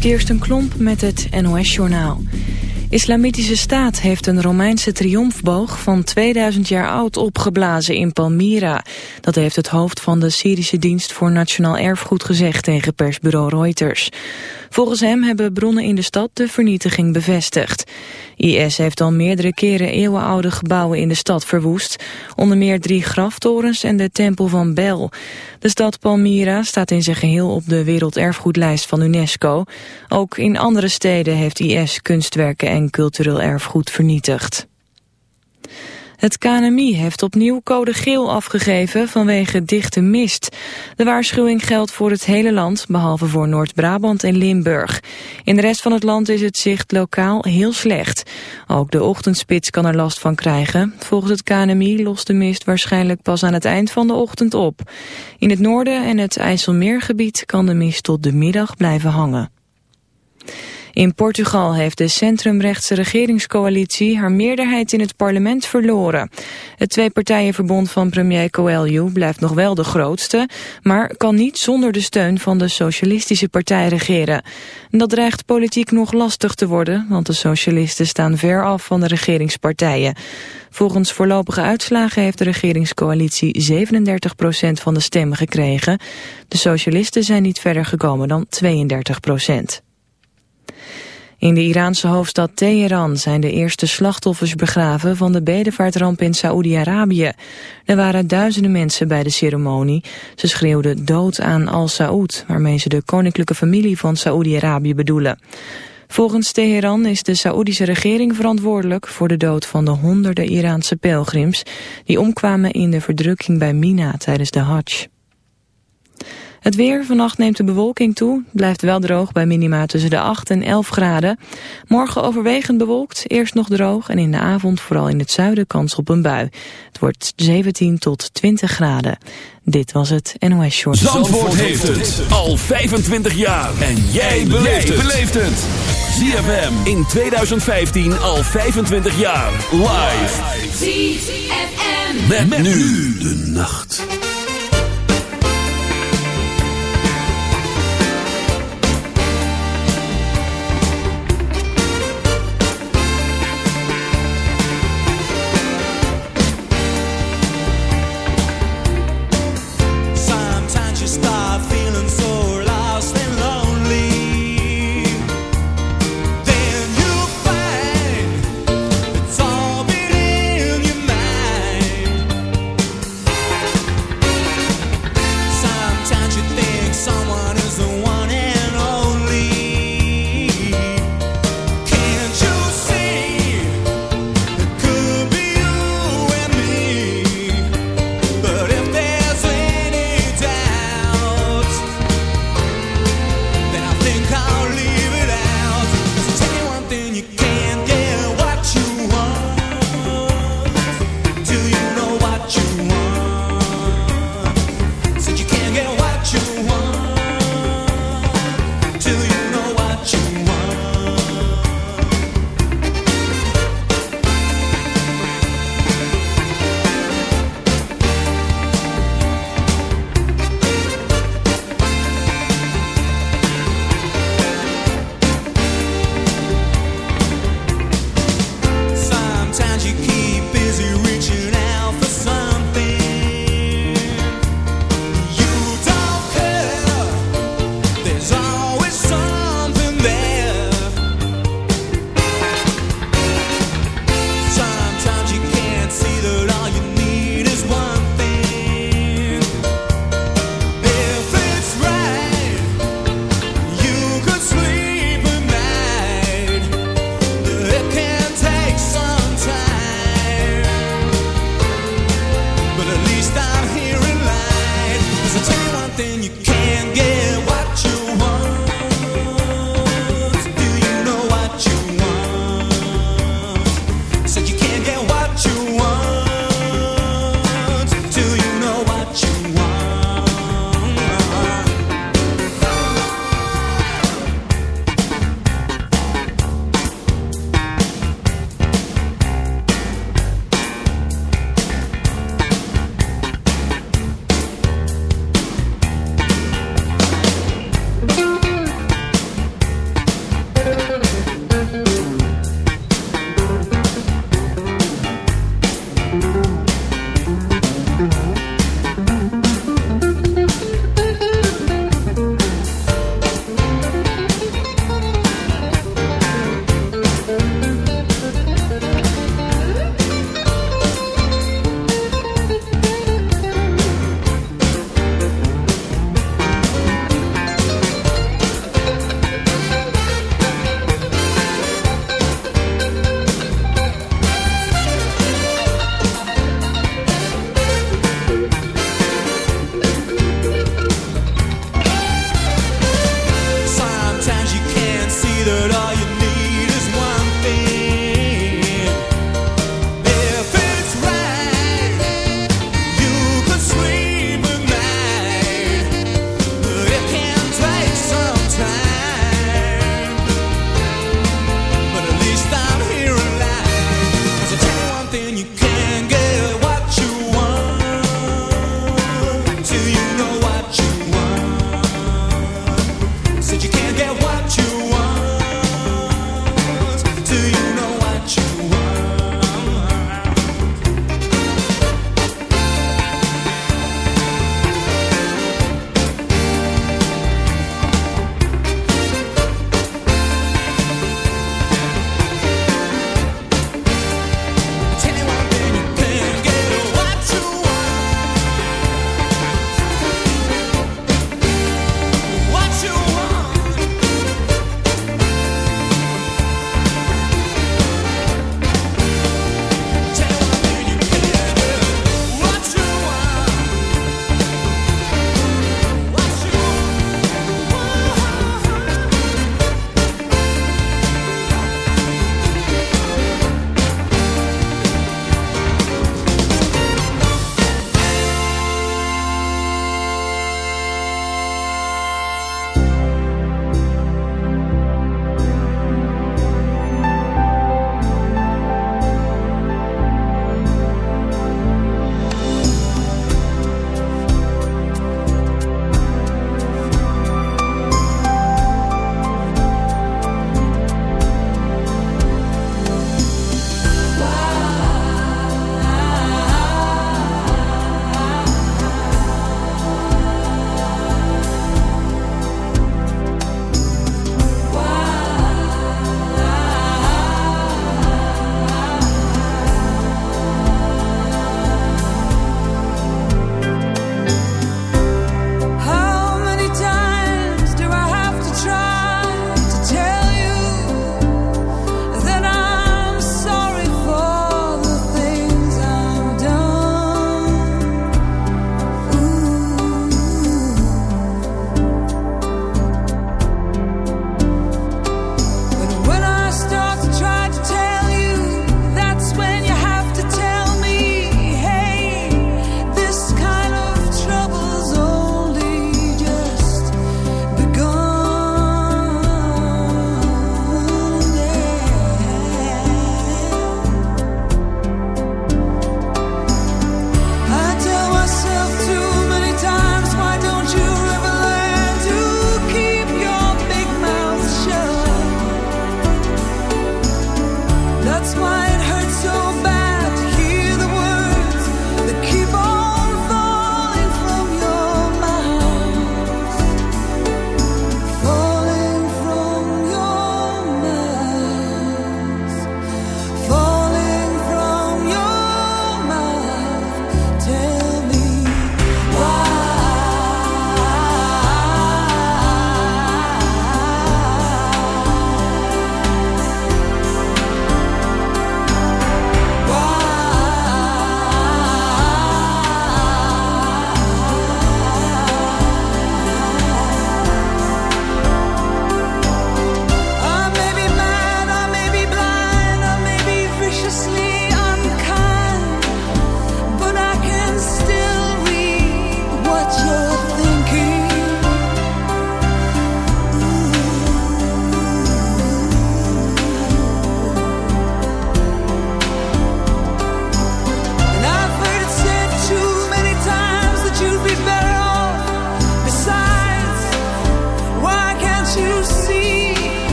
Kirsten Klomp met het NOS-journaal. Islamitische Staat heeft een Romeinse triomfboog van 2000 jaar oud opgeblazen in Palmyra. Dat heeft het hoofd van de Syrische Dienst voor Nationaal Erfgoed gezegd tegen persbureau Reuters. Volgens hem hebben bronnen in de stad de vernietiging bevestigd. IS heeft al meerdere keren eeuwenoude gebouwen in de stad verwoest. Onder meer drie graftorens en de tempel van Bel. De stad Palmyra staat in zijn geheel op de werelderfgoedlijst van UNESCO. Ook in andere steden heeft IS kunstwerken en cultureel erfgoed vernietigd. Het KNMI heeft opnieuw code geel afgegeven vanwege dichte mist. De waarschuwing geldt voor het hele land, behalve voor Noord-Brabant en Limburg. In de rest van het land is het zicht lokaal heel slecht. Ook de ochtendspits kan er last van krijgen. Volgens het KNMI lost de mist waarschijnlijk pas aan het eind van de ochtend op. In het noorden en het IJsselmeergebied kan de mist tot de middag blijven hangen. In Portugal heeft de centrumrechtse regeringscoalitie haar meerderheid in het parlement verloren. Het tweepartijenverbond van premier Coelho blijft nog wel de grootste, maar kan niet zonder de steun van de socialistische partij regeren. Dat dreigt politiek nog lastig te worden, want de socialisten staan ver af van de regeringspartijen. Volgens voorlopige uitslagen heeft de regeringscoalitie 37% van de stemmen gekregen. De socialisten zijn niet verder gekomen dan 32 procent. In de Iraanse hoofdstad Teheran zijn de eerste slachtoffers begraven van de bedevaartramp in Saoedi-Arabië. Er waren duizenden mensen bij de ceremonie. Ze schreeuwden dood aan al-Saud, waarmee ze de koninklijke familie van Saoedi-Arabië bedoelen. Volgens Teheran is de Saoedische regering verantwoordelijk voor de dood van de honderden Iraanse pelgrims die omkwamen in de verdrukking bij Mina tijdens de Hajj. Het weer, vannacht neemt de bewolking toe. blijft wel droog bij minima tussen de 8 en 11 graden. Morgen overwegend bewolkt, eerst nog droog... en in de avond vooral in het zuiden kans op een bui. Het wordt 17 tot 20 graden. Dit was het NOS Short. Zandvoort, Zandvoort heeft het al 25 jaar. En jij beleeft het. ZFM in 2015 al 25 jaar. Live. ZFM. met nu de nacht.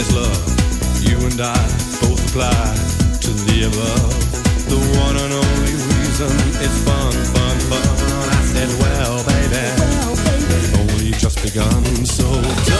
there's love, you and I both apply to the above. The one and only reason is fun, fun, fun. I said, well, baby, well, baby. only just begun, so.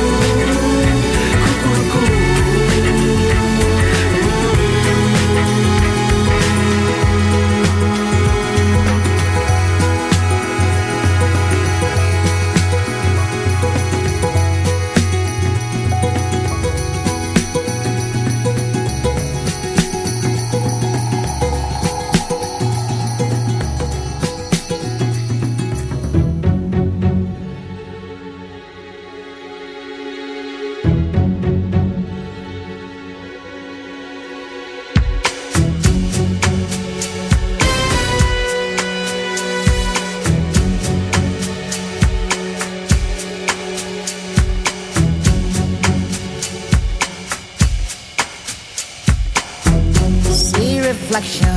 action.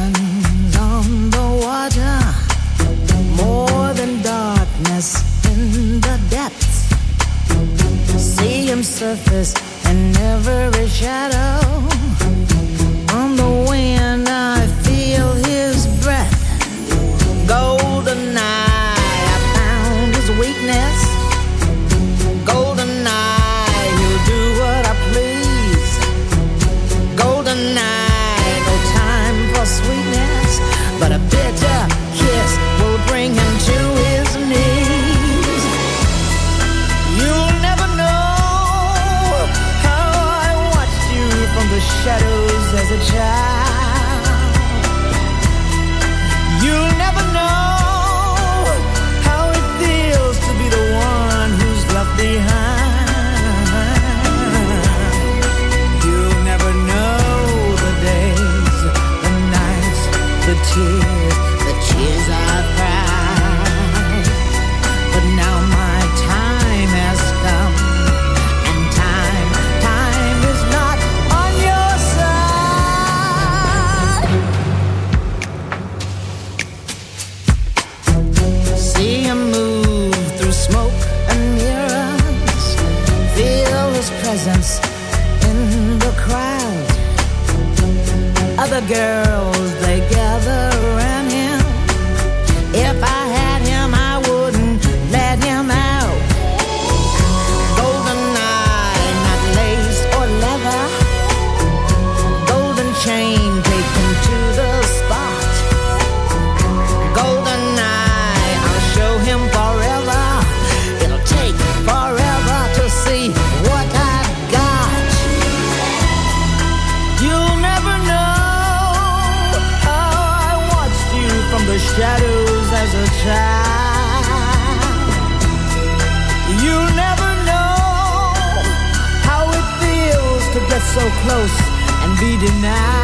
deny